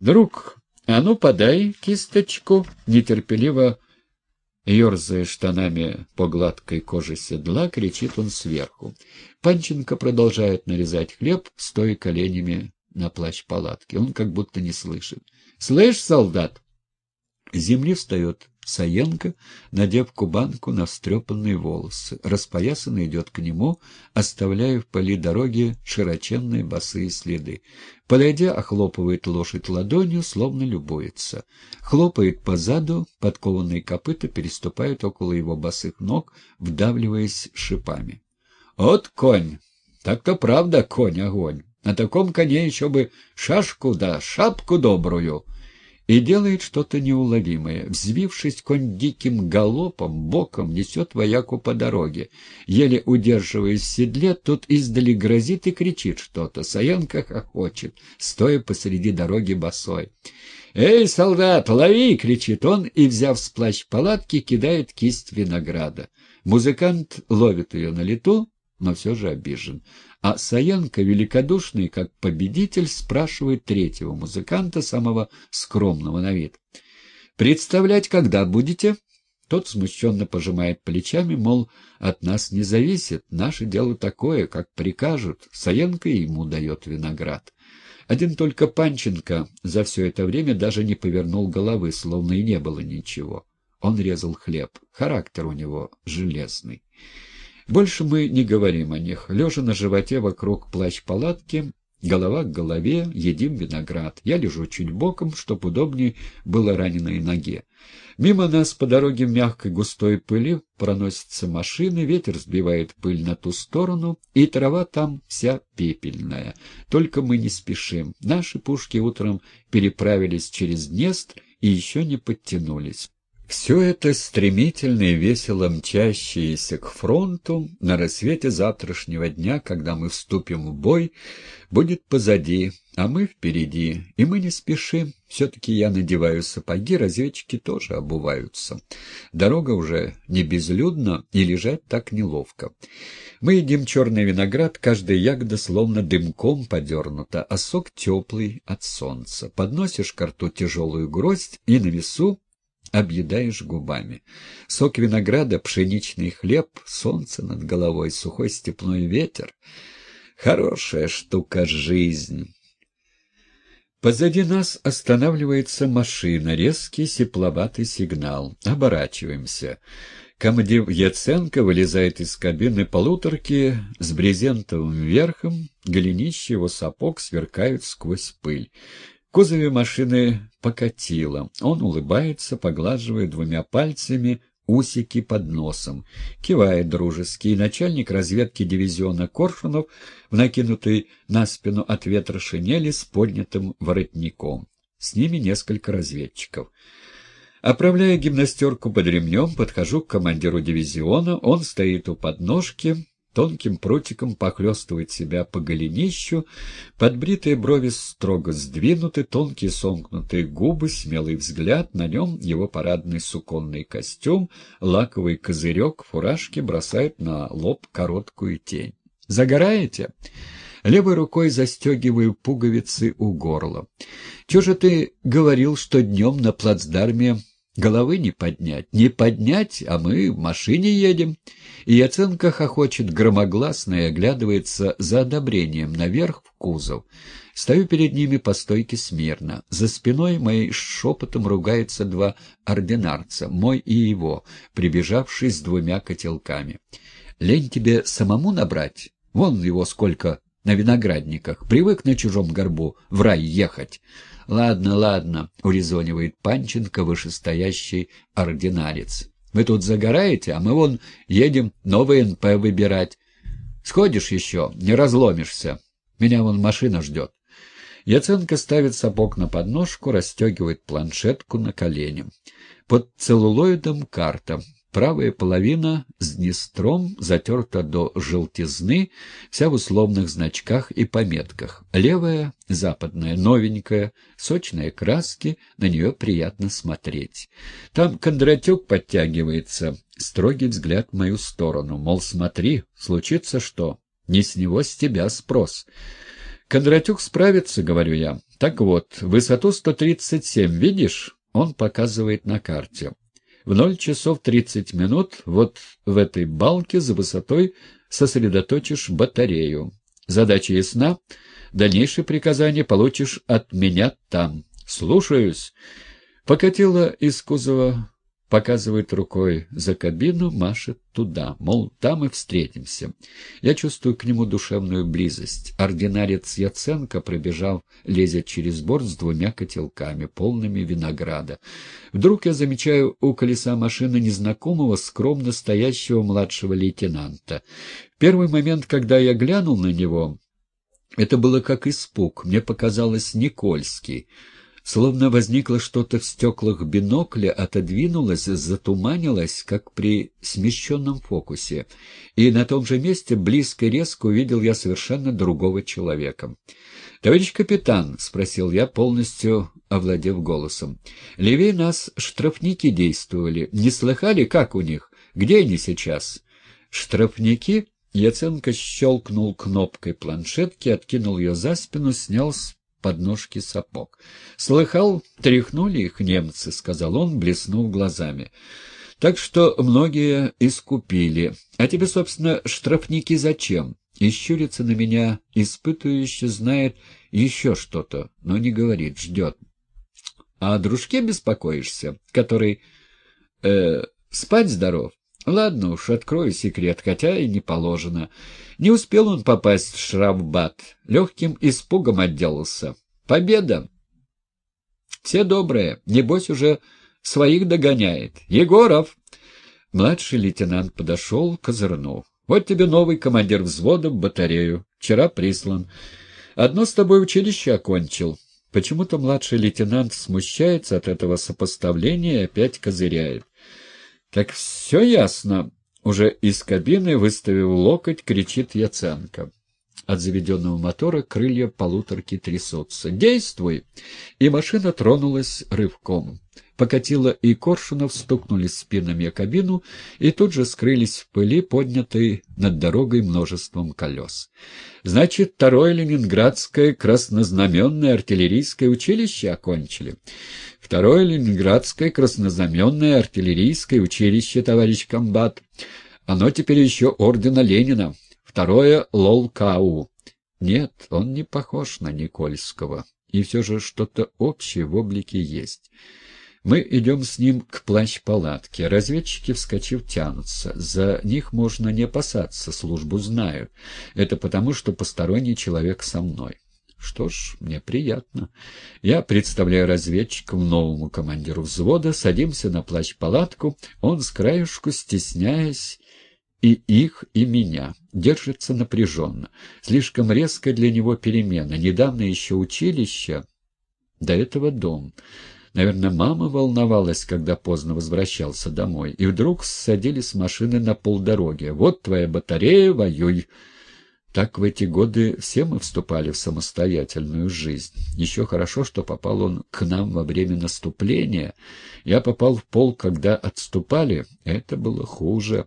«Друг, а ну подай кисточку!» Нетерпеливо, ерзая штанами по гладкой коже седла, кричит он сверху. Панченко продолжает нарезать хлеб, стоя коленями на плащ палатки. Он как будто не слышит. «Слышь, солдат!» Земли встает Саенко, надев кубанку на встрепанные волосы. Распоясанный идет к нему, оставляя в поли дороги широченные босые следы. Подойдя, охлопывает лошадь ладонью, словно любуется. Хлопает по заду, подкованные копыта переступают около его босых ног, вдавливаясь шипами. «Вот конь! Так-то правда конь-огонь! На таком коне еще бы шашку да шапку добрую!» И делает что-то неуловимое. Взвившись, конь диким галопом, боком несет вояку по дороге. Еле удерживаясь в седле, тот издали грозит и кричит что-то. Саенка хохочет, стоя посреди дороги босой. «Эй, солдат, лови!» — кричит он и, взяв с плащ палатки, кидает кисть винограда. Музыкант ловит ее на лету, но все же обижен. А Саенко, великодушный, как победитель, спрашивает третьего музыканта, самого скромного на вид. «Представлять когда будете?» Тот смущенно пожимает плечами, мол, от нас не зависит, наше дело такое, как прикажут. Саенко ему дает виноград. Один только Панченко за все это время даже не повернул головы, словно и не было ничего. Он резал хлеб. Характер у него железный. Больше мы не говорим о них. Лежа на животе вокруг плащ-палатки, голова к голове, едим виноград. Я лежу чуть боком, чтоб удобнее было раненой ноге. Мимо нас по дороге мягкой густой пыли проносятся машины, ветер сбивает пыль на ту сторону, и трава там вся пепельная. Только мы не спешим. Наши пушки утром переправились через Днестр и еще не подтянулись. Все это стремительно и весело мчащееся к фронту на рассвете завтрашнего дня, когда мы вступим в бой, будет позади, а мы впереди, и мы не спешим. Все-таки я надеваю сапоги, разведчики тоже обуваются. Дорога уже не безлюдна, и лежать так неловко. Мы едим черный виноград, каждая ягода словно дымком подернута, а сок теплый от солнца. Подносишь к рту тяжелую гроздь, и на весу объедаешь губами. Сок винограда, пшеничный хлеб, солнце над головой, сухой степной ветер. Хорошая штука жизнь. Позади нас останавливается машина, резкий сепловатый сигнал. Оборачиваемся. Комдив Яценко вылезает из кабины полуторки с брезентовым верхом, голенища его сапог сверкают сквозь пыль кузове машины покатило. Он улыбается, поглаживая двумя пальцами усики под носом. Кивает дружески, начальник разведки дивизиона Коршунов в накинутой на спину от ветра шинели с поднятым воротником. С ними несколько разведчиков. Оправляя гимнастерку под ремнем, подхожу к командиру дивизиона. Он стоит у подножки, тонким прутиком похлестывает себя по голенищу, подбритые брови строго сдвинуты, тонкие сомкнутые губы, смелый взгляд, на нем его парадный суконный костюм, лаковый козырек, фуражки бросает на лоб короткую тень. «Загораете?» Левой рукой застегиваю пуговицы у горла. «Чего же ты говорил, что днем на плацдарме Головы не поднять. Не поднять, а мы в машине едем. И Яценко хохочет громогласно и оглядывается за одобрением наверх в кузов. Стою перед ними по стойке смирно. За спиной моей шепотом ругаются два ординарца, мой и его, прибежавшие с двумя котелками. «Лень тебе самому набрать? Вон его сколько на виноградниках. Привык на чужом горбу в рай ехать». «Ладно, ладно», — урезонивает Панченко, вышестоящий ординарец. «Вы тут загораете, а мы вон едем новый НП выбирать. Сходишь еще, не разломишься. Меня вон машина ждет». Яценко ставит сапог на подножку, расстегивает планшетку на колени. Под целлулоидом карта. Правая половина с Днестром затерта до желтизны, вся в условных значках и пометках. Левая, западная, новенькая, сочные краски, на нее приятно смотреть. Там Кондратюк подтягивается, строгий взгляд в мою сторону, мол, смотри, случится что, не с него с тебя спрос. Кондратюк справится, говорю я. Так вот, высоту 137, видишь? Он показывает на карте. В ноль часов тридцать минут вот в этой балке за высотой сосредоточишь батарею. Задача ясна. Дальнейшие приказания получишь от меня там. Слушаюсь. Покатила из кузова Показывает рукой за кабину, машет туда, мол, там и встретимся. Я чувствую к нему душевную близость. Ординарец Яценко пробежал, лезет через борт с двумя котелками, полными винограда. Вдруг я замечаю у колеса машины незнакомого, скромно стоящего младшего лейтенанта. В первый момент, когда я глянул на него, это было как испуг, мне показалось Никольский. Словно возникло что-то в стеклах бинокля, отодвинулось, затуманилось, как при смещенном фокусе. И на том же месте близко и резко увидел я совершенно другого человека. «Товарищ капитан», — спросил я, полностью овладев голосом, — «левее нас штрафники действовали. Не слыхали, как у них? Где они сейчас?» «Штрафники?» Яценко щелкнул кнопкой планшетки, откинул ее за спину, снял с подножки сапог. «Слыхал, тряхнули их немцы», — сказал он, блеснув глазами. «Так что многие искупили. А тебе, собственно, штрафники зачем?» И на меня, испытывающе знает еще что-то, но не говорит, ждет. «А о дружке беспокоишься, который... Э, спать здоров?» Ладно уж, открою секрет, хотя и не положено. Не успел он попасть в Шрафбат. Легким испугом отделался. Победа! Все добрые. Небось уже своих догоняет. Егоров! Младший лейтенант подошел, козырнул. Вот тебе новый командир взвода в батарею. Вчера прислан. Одно с тобой училище окончил. Почему-то младший лейтенант смущается от этого сопоставления и опять козыряет. Так все ясно. Уже из кабины, выставив локоть, кричит Яценко. От заведенного мотора крылья полуторки трясутся. «Действуй!» И машина тронулась рывком. Покатила и Коршунов стукнули спинами о кабину и тут же скрылись в пыли, поднятой над дорогой множеством колес. Значит, второе ленинградское краснознаменное артиллерийское училище окончили. Второе ленинградское краснознаменное артиллерийское училище, товарищ комбат. Оно теперь еще ордена Ленина. Второе — Лолкау. Нет, он не похож на Никольского. И все же что-то общее в облике есть. Мы идем с ним к плащ-палатке. Разведчики, вскочив, тянутся. За них можно не опасаться, службу знают. Это потому, что посторонний человек со мной. Что ж, мне приятно. Я представляю разведчикам новому командиру взвода, садимся на плащ-палатку, он с краешку, стесняясь, и их, и меня. Держится напряженно. Слишком резко для него перемена. Недавно еще училище, до этого дом. Наверное, мама волновалась, когда поздно возвращался домой. И вдруг садили с машины на полдороги. «Вот твоя батарея, воюй!» Так в эти годы все мы вступали в самостоятельную жизнь. Еще хорошо, что попал он к нам во время наступления. Я попал в полк, когда отступали. Это было хуже.